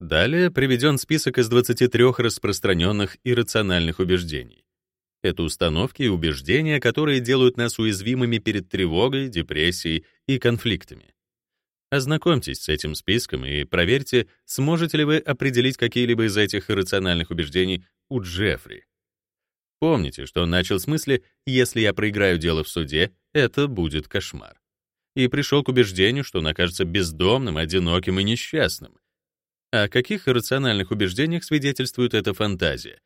Далее приведен список из 23 распространенных иррациональных убеждений. Это установки и убеждения, которые делают нас уязвимыми перед тревогой, депрессией и конфликтами. Ознакомьтесь с этим списком и проверьте, сможете ли вы определить какие-либо из этих иррациональных убеждений у Джеффри. Помните, что он начал с мысли «если я проиграю дело в суде, это будет кошмар». И пришел к убеждению, что он окажется бездомным, одиноким и несчастным, о каких иррациональных убеждениях свидетельствует эта фантазия?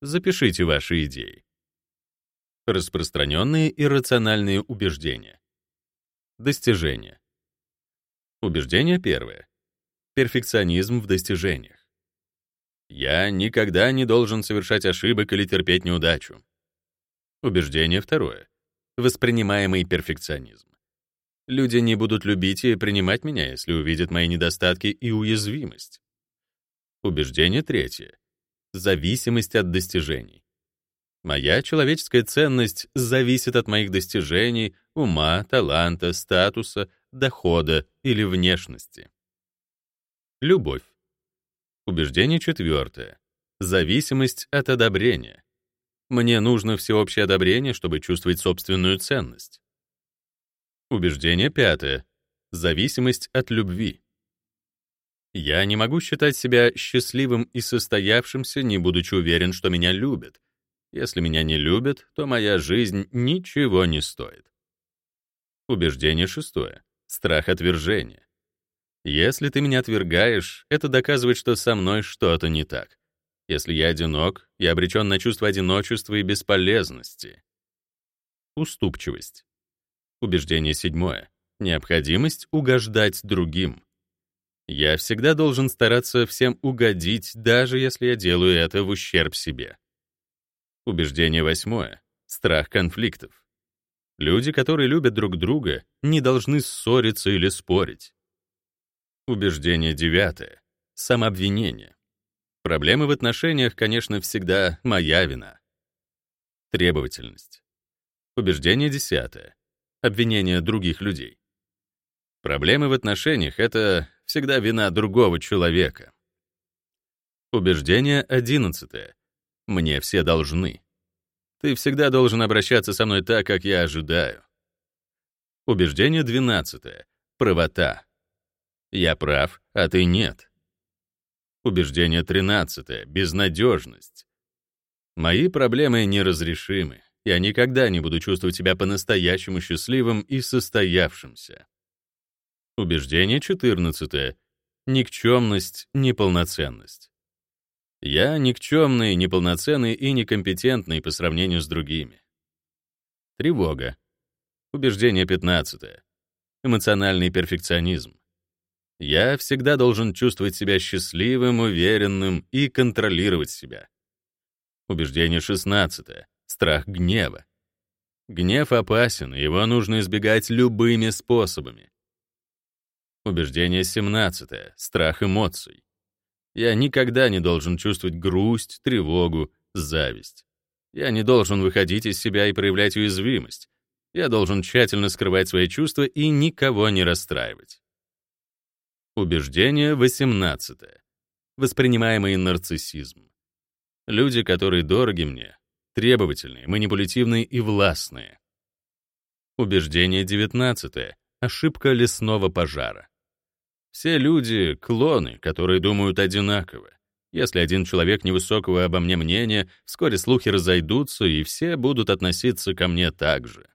Запишите ваши идеи. Распространенные иррациональные убеждения. Достижения. Убеждение первое. Перфекционизм в достижениях. Я никогда не должен совершать ошибок или терпеть неудачу. Убеждение второе. Воспринимаемый перфекционизм. Люди не будут любить и принимать меня, если увидят мои недостатки и уязвимость. Убеждение третье. Зависимость от достижений. Моя человеческая ценность зависит от моих достижений, ума, таланта, статуса, дохода или внешности. Любовь. Убеждение четвертое. Зависимость от одобрения. Мне нужно всеобщее одобрение, чтобы чувствовать собственную ценность. Убеждение пятое. Зависимость от любви. Я не могу считать себя счастливым и состоявшимся, не будучи уверен, что меня любят. Если меня не любят, то моя жизнь ничего не стоит. Убеждение шестое. Страх отвержения. Если ты меня отвергаешь, это доказывает, что со мной что-то не так. Если я одинок, я обречен на чувство одиночества и бесполезности. Уступчивость. Убеждение седьмое. Необходимость угождать другим. Я всегда должен стараться всем угодить, даже если я делаю это в ущерб себе. Убеждение восьмое. Страх конфликтов. Люди, которые любят друг друга, не должны ссориться или спорить. Убеждение девятое. Самообвинение. Проблемы в отношениях, конечно, всегда моя вина. Требовательность. Убеждение десятое обвинения других людей. Проблемы в отношениях — это всегда вина другого человека. Убеждение одиннадцатое. Мне все должны. Ты всегда должен обращаться со мной так, как я ожидаю. Убеждение двенадцатое. Правота. Я прав, а ты нет. Убеждение тринадцатое. Безнадежность. Мои проблемы неразрешимы. Я никогда не буду чувствовать себя по-настоящему счастливым и состоявшимся. Убеждение 14. Никчемность, неполноценность. Я никчемный, неполноценный и некомпетентный по сравнению с другими. Тревога. Убеждение 15. Эмоциональный перфекционизм. Я всегда должен чувствовать себя счастливым, уверенным и контролировать себя. Убеждение 16. Страх гнева. Гнев опасен, его нужно избегать любыми способами. Убеждение 17. Страх эмоций. Я никогда не должен чувствовать грусть, тревогу, зависть. Я не должен выходить из себя и проявлять уязвимость. Я должен тщательно скрывать свои чувства и никого не расстраивать. Убеждение 18. Воспринимаемый нарциссизм. Люди, которые дороги мне, требовательные, манипулятивные и властные. Убеждение 19. Ошибка лесного пожара. Все люди — клоны, которые думают одинаково. Если один человек невысокого обо мне мнения, вскоре слухи разойдутся, и все будут относиться ко мне так же.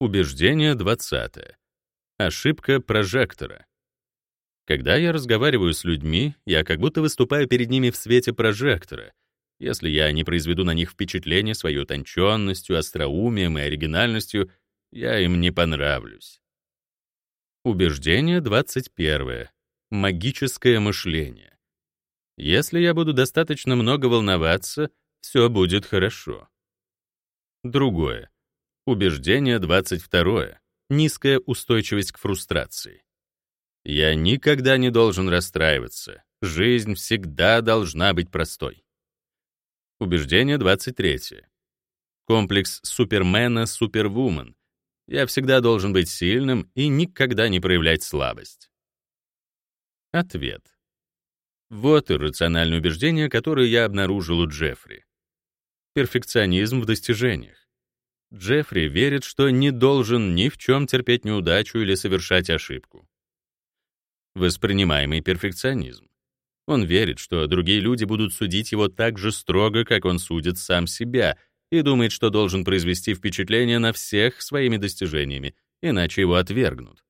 Убеждение 20. Ошибка прожектора. Когда я разговариваю с людьми, я как будто выступаю перед ними в свете прожектора — если я не произведу на них впечатление своей утонченностью, остроумием и оригинальностью, я им не понравлюсь. Убеждение 21. Магическое мышление. Если я буду достаточно много волноваться, все будет хорошо. Другое. Убеждение 22. Низкая устойчивость к фрустрации. Я никогда не должен расстраиваться. Жизнь всегда должна быть простой. Убеждение 23. Комплекс Супермена-Супервумен. Я всегда должен быть сильным и никогда не проявлять слабость. Ответ. Вот иррациональное убеждение, которое я обнаружил у Джеффри. Перфекционизм в достижениях. Джеффри верит, что не должен ни в чем терпеть неудачу или совершать ошибку. Воспринимаемый перфекционизм. Он верит, что другие люди будут судить его так же строго, как он судит сам себя, и думает, что должен произвести впечатление на всех своими достижениями, иначе его отвергнут.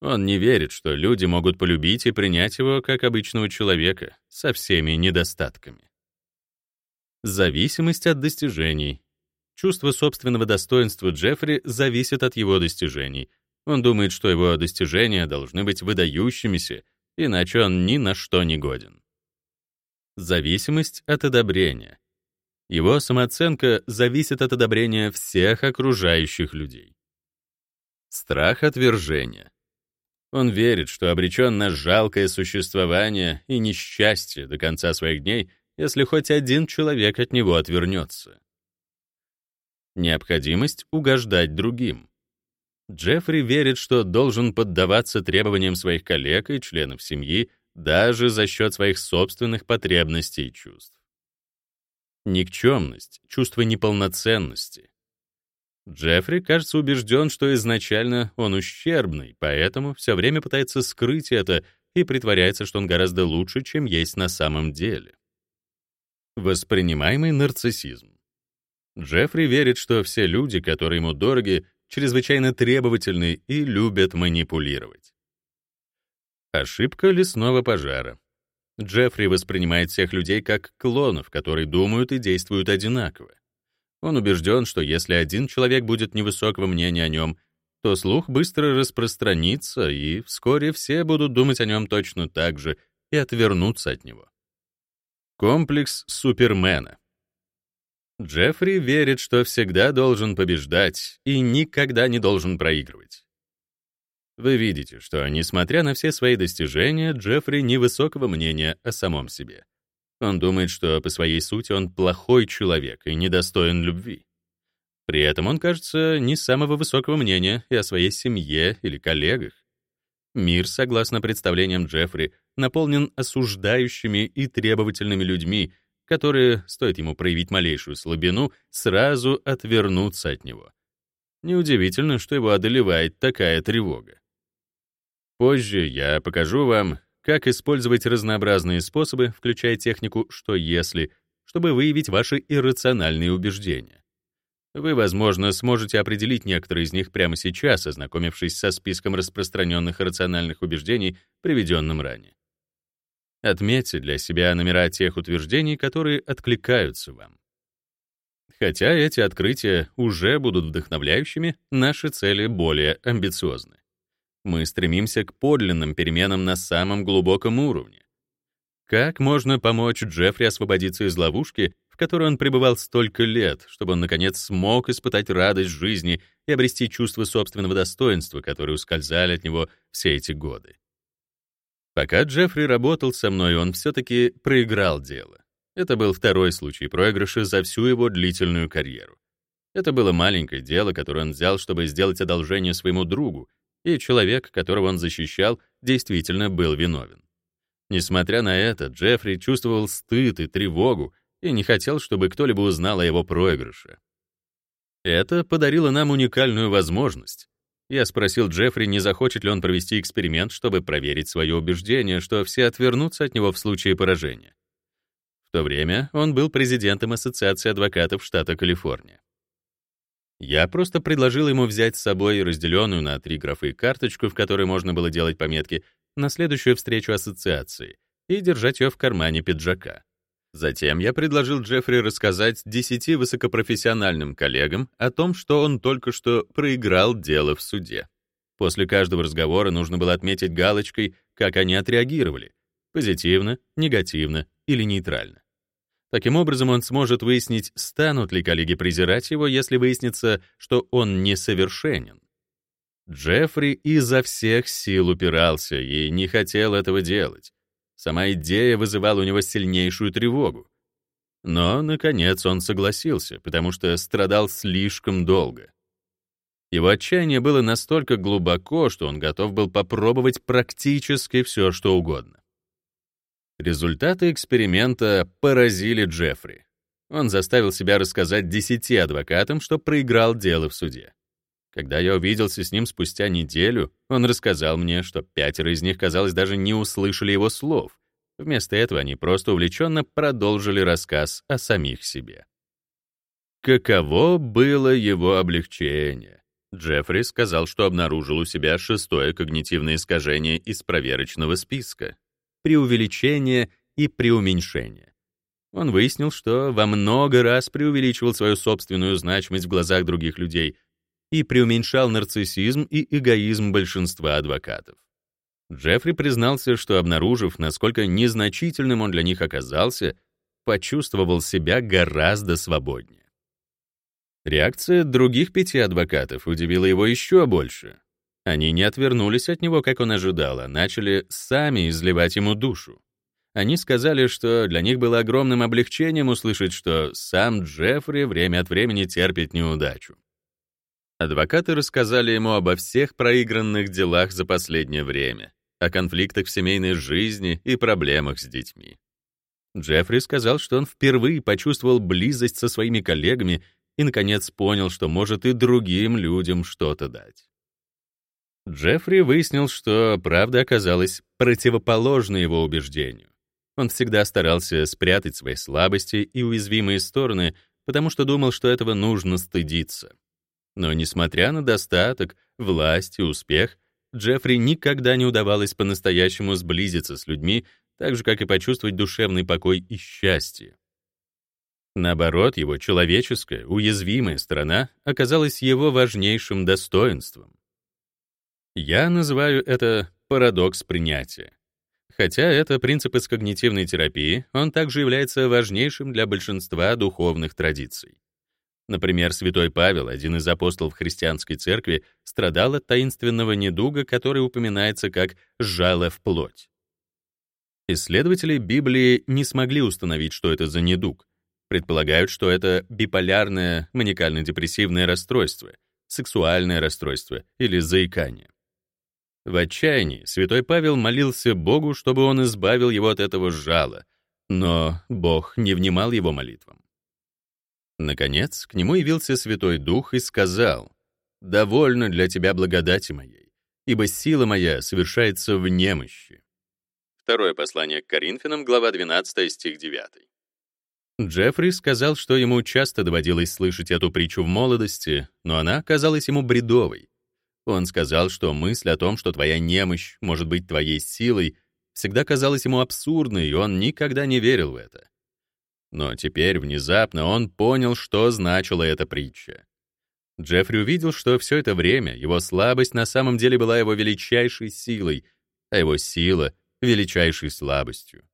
Он не верит, что люди могут полюбить и принять его как обычного человека со всеми недостатками. Зависимость от достижений. Чувство собственного достоинства Джеффри зависит от его достижений. Он думает, что его достижения должны быть выдающимися, иначе он ни на что не годен. Зависимость от одобрения. Его самооценка зависит от одобрения всех окружающих людей. Страх отвержения. Он верит, что обречен на жалкое существование и несчастье до конца своих дней, если хоть один человек от него отвернется. Необходимость угождать другим. Джеффри верит, что должен поддаваться требованиям своих коллег и членов семьи даже за счет своих собственных потребностей и чувств. Никчемность, чувство неполноценности. Джеффри, кажется, убежден, что изначально он ущербный, поэтому все время пытается скрыть это и притворяется, что он гораздо лучше, чем есть на самом деле. Воспринимаемый нарциссизм. Джеффри верит, что все люди, которые ему дороги, чрезвычайно требовательны и любят манипулировать. Ошибка лесного пожара. Джеффри воспринимает всех людей как клонов, которые думают и действуют одинаково. Он убежден, что если один человек будет невысокого мнения о нем, то слух быстро распространится, и вскоре все будут думать о нем точно так же и отвернуться от него. Комплекс Супермена. Джеффри верит, что всегда должен побеждать и никогда не должен проигрывать. Вы видите, что, несмотря на все свои достижения, Джеффри невысокого мнения о самом себе. Он думает, что по своей сути он плохой человек и недостоин любви. При этом он, кажется, не самого высокого мнения и о своей семье или коллегах. Мир, согласно представлениям Джеффри, наполнен осуждающими и требовательными людьми, которые, стоит ему проявить малейшую слабину, сразу отвернутся от него. Неудивительно, что его одолевает такая тревога. Позже я покажу вам, как использовать разнообразные способы, включая технику «что если», чтобы выявить ваши иррациональные убеждения. Вы, возможно, сможете определить некоторые из них прямо сейчас, ознакомившись со списком распространенных рациональных убеждений, приведенным ранее. Отметьте для себя номера тех утверждений, которые откликаются вам. Хотя эти открытия уже будут вдохновляющими, наши цели более амбициозны. Мы стремимся к подлинным переменам на самом глубоком уровне. Как можно помочь Джеффри освободиться из ловушки, в которой он пребывал столько лет, чтобы он, наконец, смог испытать радость жизни и обрести чувство собственного достоинства, которые ускользали от него все эти годы? Пока Джеффри работал со мной, он все-таки проиграл дело. Это был второй случай проигрыша за всю его длительную карьеру. Это было маленькое дело, которое он взял, чтобы сделать одолжение своему другу, и человек, которого он защищал, действительно был виновен. Несмотря на это, Джеффри чувствовал стыд и тревогу и не хотел, чтобы кто-либо узнал о его проигрыше. Это подарило нам уникальную возможность я спросил Джеффри, не захочет ли он провести эксперимент, чтобы проверить свое убеждение, что все отвернутся от него в случае поражения. В то время он был президентом Ассоциации адвокатов штата Калифорния. Я просто предложил ему взять с собой разделенную на три графы карточку, в которой можно было делать пометки, на следующую встречу ассоциации и держать ее в кармане пиджака. Затем я предложил Джеффри рассказать десяти высокопрофессиональным коллегам о том, что он только что проиграл дело в суде. После каждого разговора нужно было отметить галочкой, как они отреагировали — позитивно, негативно или нейтрально. Таким образом, он сможет выяснить, станут ли коллеги презирать его, если выяснится, что он несовершенен. Джеффри изо всех сил упирался и не хотел этого делать. Сама идея вызывала у него сильнейшую тревогу. Но, наконец, он согласился, потому что страдал слишком долго. Его отчаяние было настолько глубоко, что он готов был попробовать практически все, что угодно. Результаты эксперимента поразили Джеффри. Он заставил себя рассказать десяти адвокатам, что проиграл дело в суде. Когда я увиделся с ним спустя неделю, он рассказал мне, что пятеро из них, казалось, даже не услышали его слов. Вместо этого они просто увлеченно продолжили рассказ о самих себе. Каково было его облегчение? Джеффри сказал, что обнаружил у себя шестое когнитивное искажение из проверочного списка — преувеличение и преуменьшение. Он выяснил, что во много раз преувеличивал свою собственную значимость в глазах других людей и преуменьшал нарциссизм и эгоизм большинства адвокатов. Джеффри признался, что, обнаружив, насколько незначительным он для них оказался, почувствовал себя гораздо свободнее. Реакция других пяти адвокатов удивила его еще больше. Они не отвернулись от него, как он ожидал, а начали сами изливать ему душу. Они сказали, что для них было огромным облегчением услышать, что сам Джеффри время от времени терпит неудачу. Адвокаты рассказали ему обо всех проигранных делах за последнее время, о конфликтах в семейной жизни и проблемах с детьми. Джеффри сказал, что он впервые почувствовал близость со своими коллегами и, наконец, понял, что может и другим людям что-то дать. Джеффри выяснил, что правда оказалась противоположной его убеждению. Он всегда старался спрятать свои слабости и уязвимые стороны, потому что думал, что этого нужно стыдиться. Но несмотря на достаток, власть и успех, Джеффри никогда не удавалось по-настоящему сблизиться с людьми, так же, как и почувствовать душевный покой и счастье. Наоборот, его человеческая, уязвимая сторона оказалась его важнейшим достоинством. Я называю это парадокс принятия. Хотя это принцип из когнитивной терапии, он также является важнейшим для большинства духовных традиций. Например, святой Павел, один из апостолов христианской церкви, страдал от таинственного недуга, который упоминается как «жало в плоть». Исследователи Библии не смогли установить, что это за недуг, Предполагают, что это биполярное маникально-депрессивное расстройство, сексуальное расстройство или заикание. В отчаянии святой Павел молился Богу, чтобы он избавил его от этого жала, но Бог не внимал его молитвам. Наконец, к нему явился Святой Дух и сказал, «Довольно для тебя благодати моей, ибо сила моя совершается в немощи». Второе послание к Коринфянам, глава 12, стих 9. Джеффри сказал, что ему часто доводилось слышать эту притчу в молодости, но она казалась ему бредовой. Он сказал, что мысль о том, что твоя немощь может быть твоей силой, всегда казалась ему абсурдной, и он никогда не верил в это. Но теперь внезапно он понял, что значила эта притча. Джеффри увидел, что все это время его слабость на самом деле была его величайшей силой, а его сила — величайшей слабостью.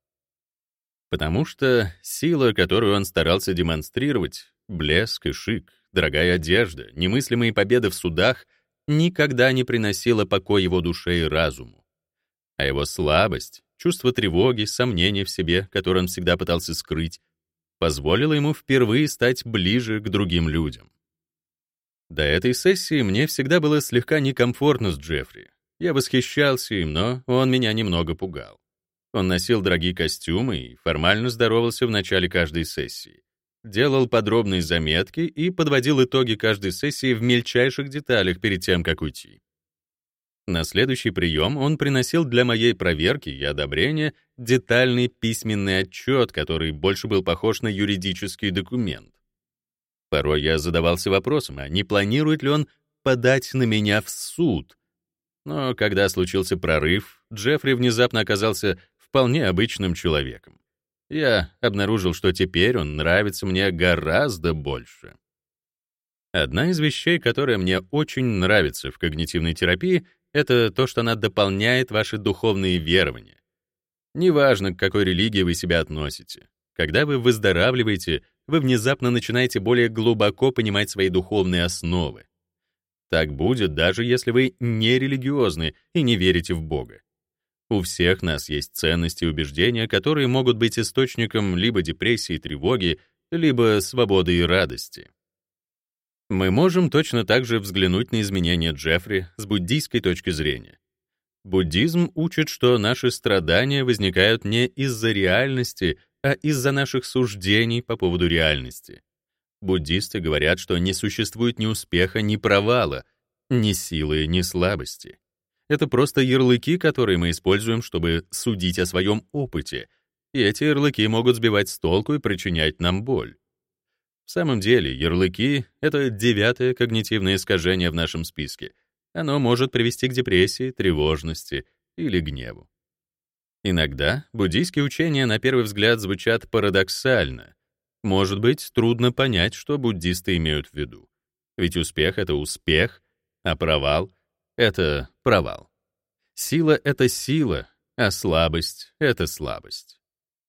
Потому что сила, которую он старался демонстрировать, блеск и шик, дорогая одежда, немыслимые победы в судах, никогда не приносила покой его душе и разуму. А его слабость, чувство тревоги, сомнения в себе, которое он всегда пытался скрыть, позволило ему впервые стать ближе к другим людям. До этой сессии мне всегда было слегка некомфортно с Джеффри. Я восхищался им, но он меня немного пугал. Он носил дорогие костюмы и формально здоровался в начале каждой сессии. Делал подробные заметки и подводил итоги каждой сессии в мельчайших деталях перед тем, как уйти. На следующий прием он приносил для моей проверки и одобрения детальный письменный отчет, который больше был похож на юридический документ. Порой я задавался вопросом, а не планирует ли он подать на меня в суд? Но когда случился прорыв, Джеффри внезапно оказался вполне обычным человеком. Я обнаружил, что теперь он нравится мне гораздо больше. Одна из вещей, которая мне очень нравится в когнитивной терапии, это то, что она дополняет ваши духовные верования. Неважно, к какой религии вы себя относите. Когда вы выздоравливаете, вы внезапно начинаете более глубоко понимать свои духовные основы. Так будет, даже если вы не религиозны и не верите в Бога. У всех нас есть ценности и убеждения, которые могут быть источником либо депрессии и тревоги, либо свободы и радости. Мы можем точно так же взглянуть на изменения Джеффри с буддийской точки зрения. Буддизм учит, что наши страдания возникают не из-за реальности, а из-за наших суждений по поводу реальности. Буддисты говорят, что не существует ни успеха, ни провала, ни силы, ни слабости. Это просто ярлыки, которые мы используем, чтобы судить о своем опыте, и эти ярлыки могут сбивать с толку и причинять нам боль. В самом деле, ярлыки — это девятое когнитивное искажение в нашем списке. Оно может привести к депрессии, тревожности или гневу. Иногда буддийские учения на первый взгляд звучат парадоксально. Может быть, трудно понять, что буддисты имеют в виду. Ведь успех — это успех, а провал — это провал. Сила — это сила, а слабость — это слабость.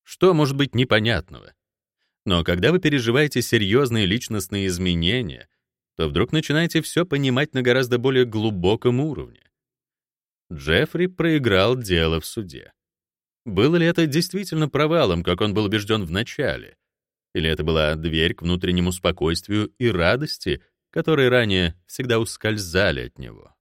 Что может быть непонятного? Но когда вы переживаете серьезные личностные изменения, то вдруг начинаете все понимать на гораздо более глубоком уровне. Джеффри проиграл дело в суде. Было ли это действительно провалом, как он был убежден в начале? Или это была дверь к внутреннему спокойствию и радости, которые ранее всегда ускользали от него?